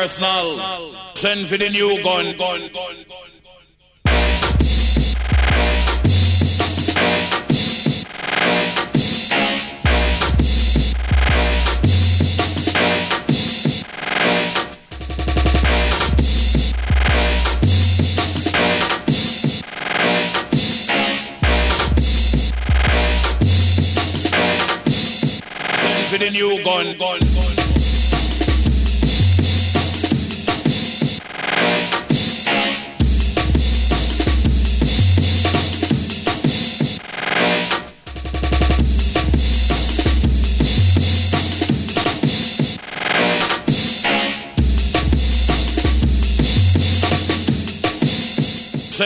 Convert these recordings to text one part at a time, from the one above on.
personal. Send for the new gun. gun, gun. for the new gun. gun.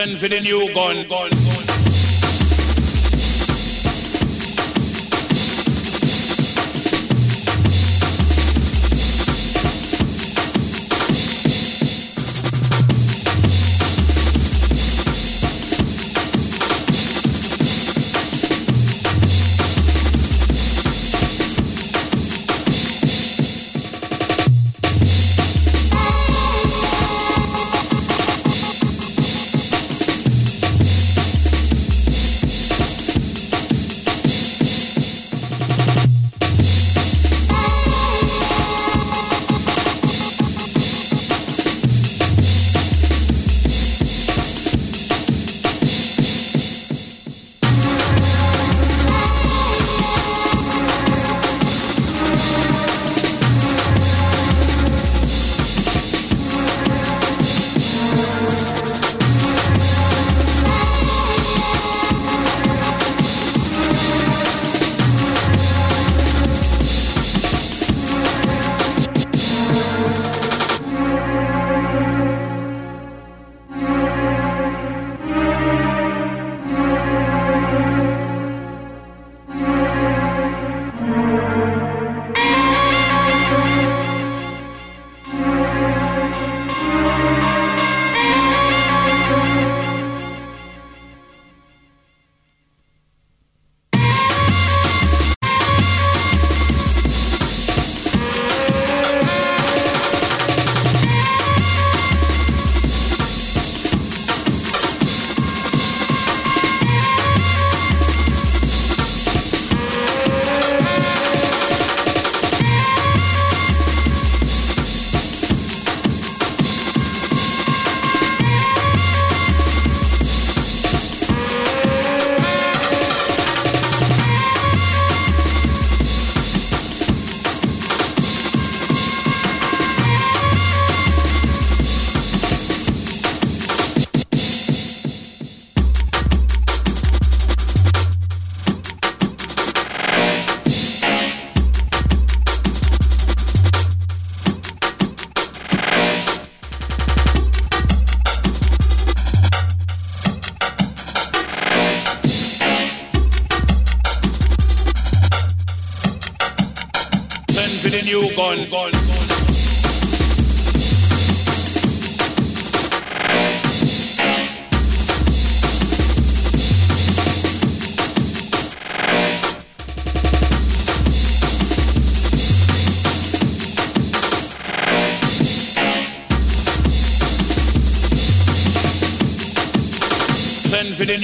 For the new gun. gun.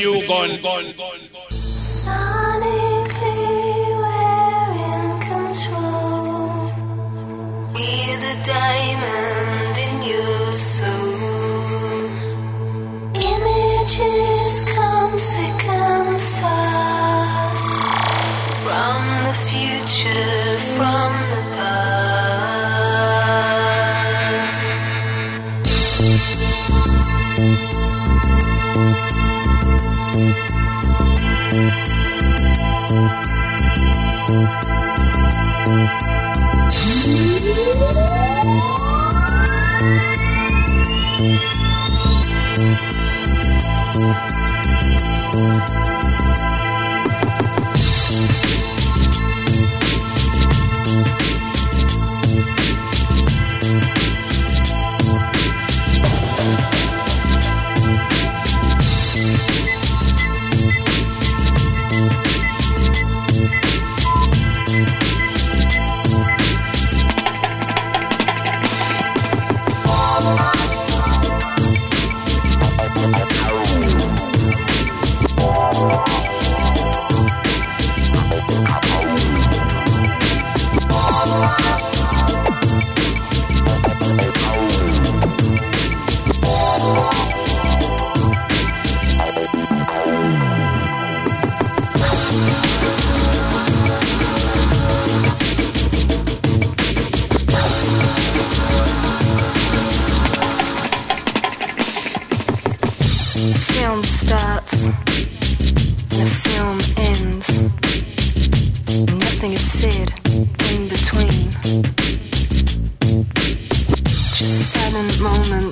new gun. gun, gun.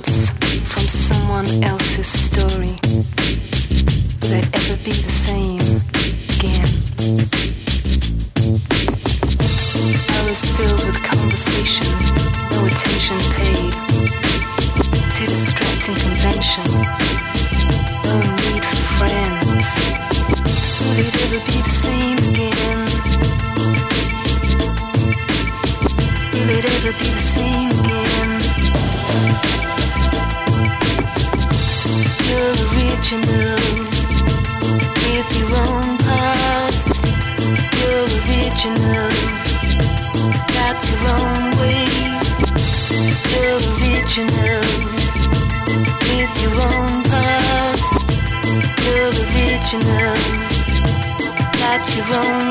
notes from someone else's story will it ever be the same again. I was filled with conversation, no attention paid to distracting convention. No need for friends. Will it ever be the same again? Will it ever be the same again? what. With your own you're original. Got your own way, you're original. With your own you're original. Got your own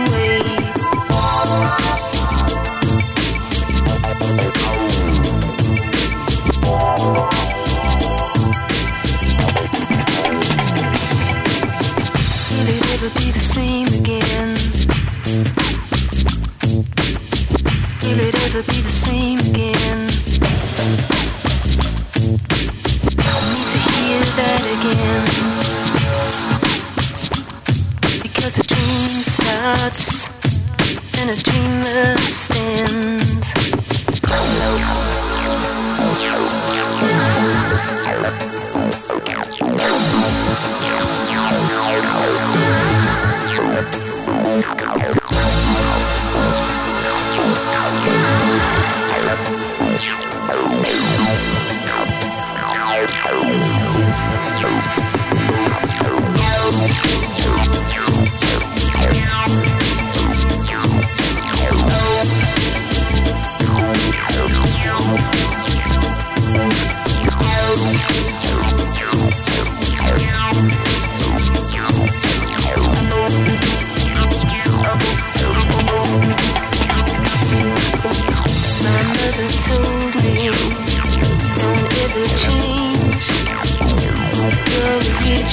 never be the same again. Will it ever be the same again? I need to hear that again. Because a dream starts and a dreamer stands.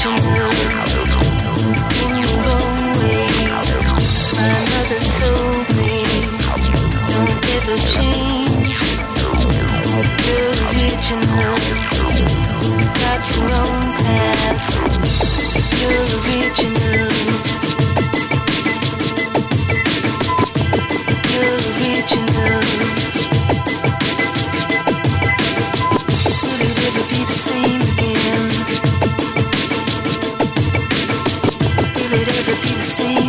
some could ever be the same.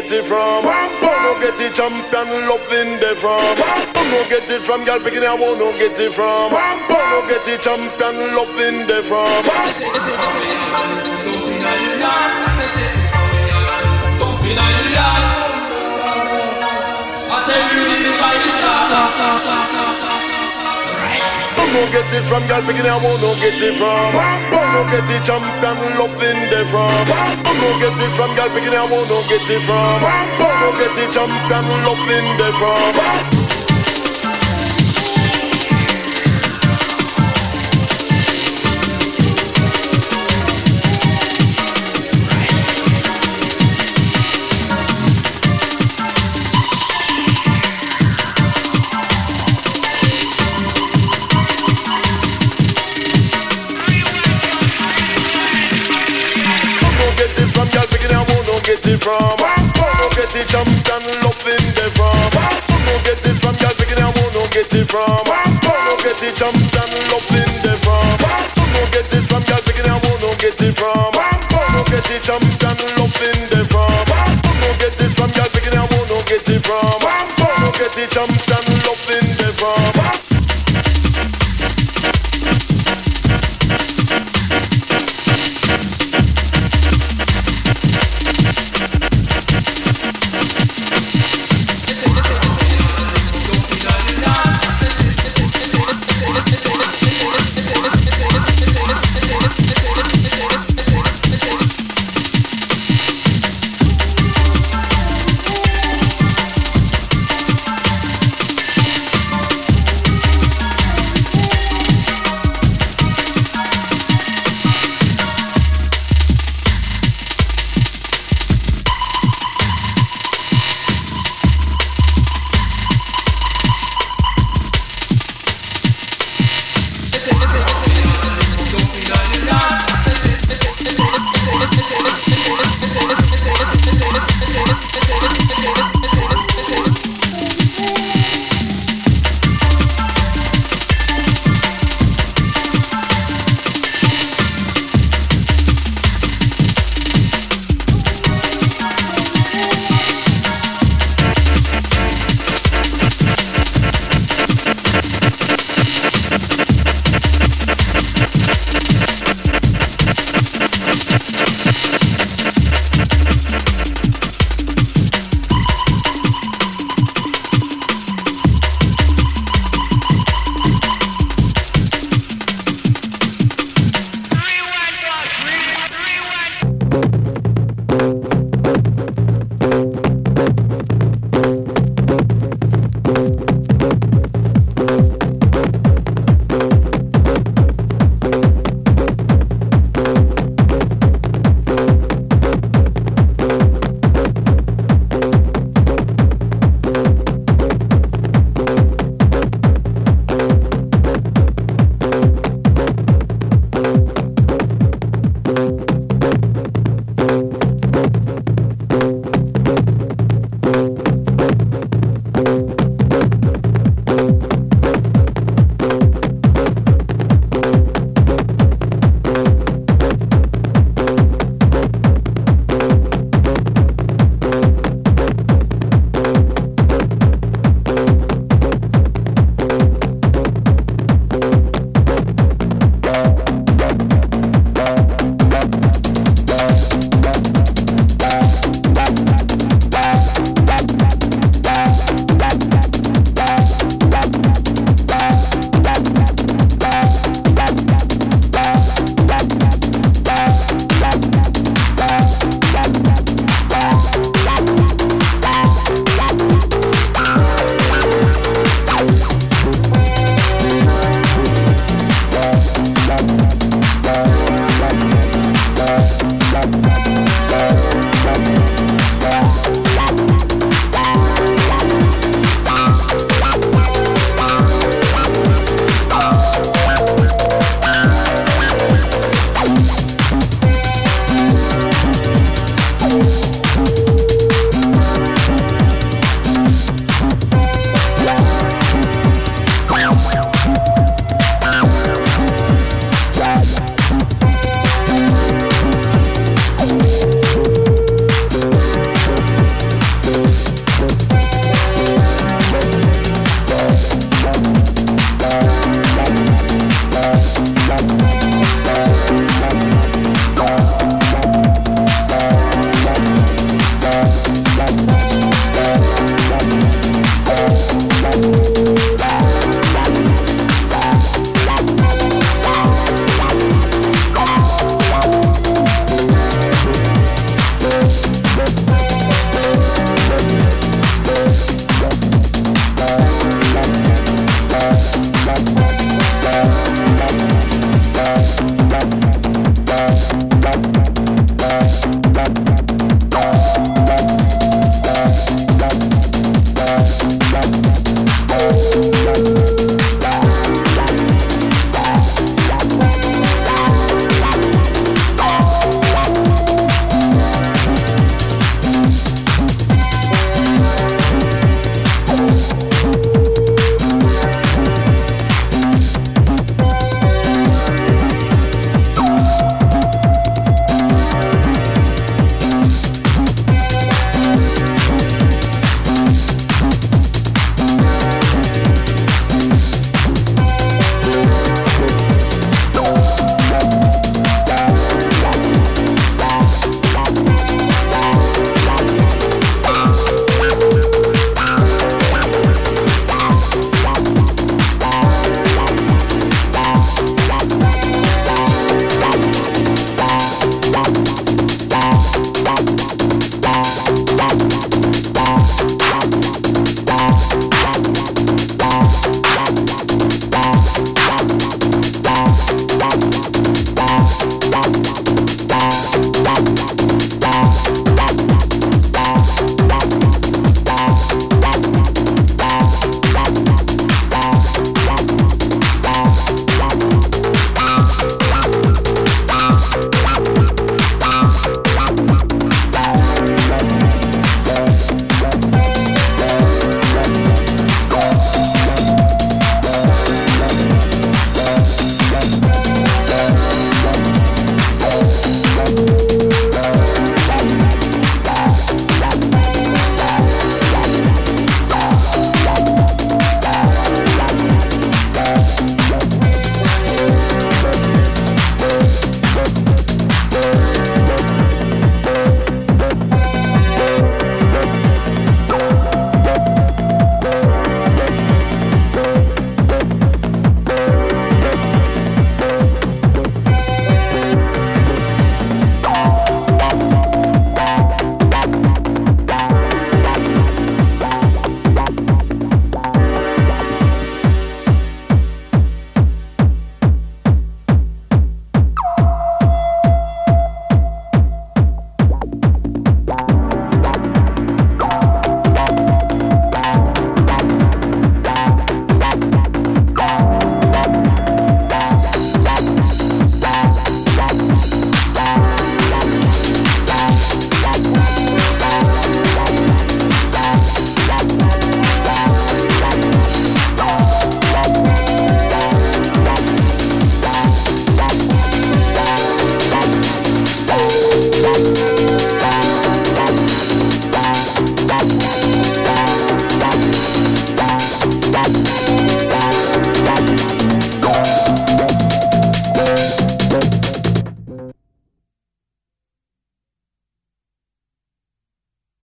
Get it from. Who no get it champion loving the from. Who no get it from girl picking I want no get it from. Who no get it champion loving the from. No get it from girl picking I want no get it from. Who no get it champion loving the from. Who no get it from girl picking I want no get it from. Who no get it champion loving the from. From? Who get the champion loving the from? Who get it from? Girl, picking I wanna get it from. Who get the champion loving the from? Who get it from? Girl, picking I wanna get it from. Who get the champion loving the from? Who get it from? Girl, picking I wanna get it from. Who get the champion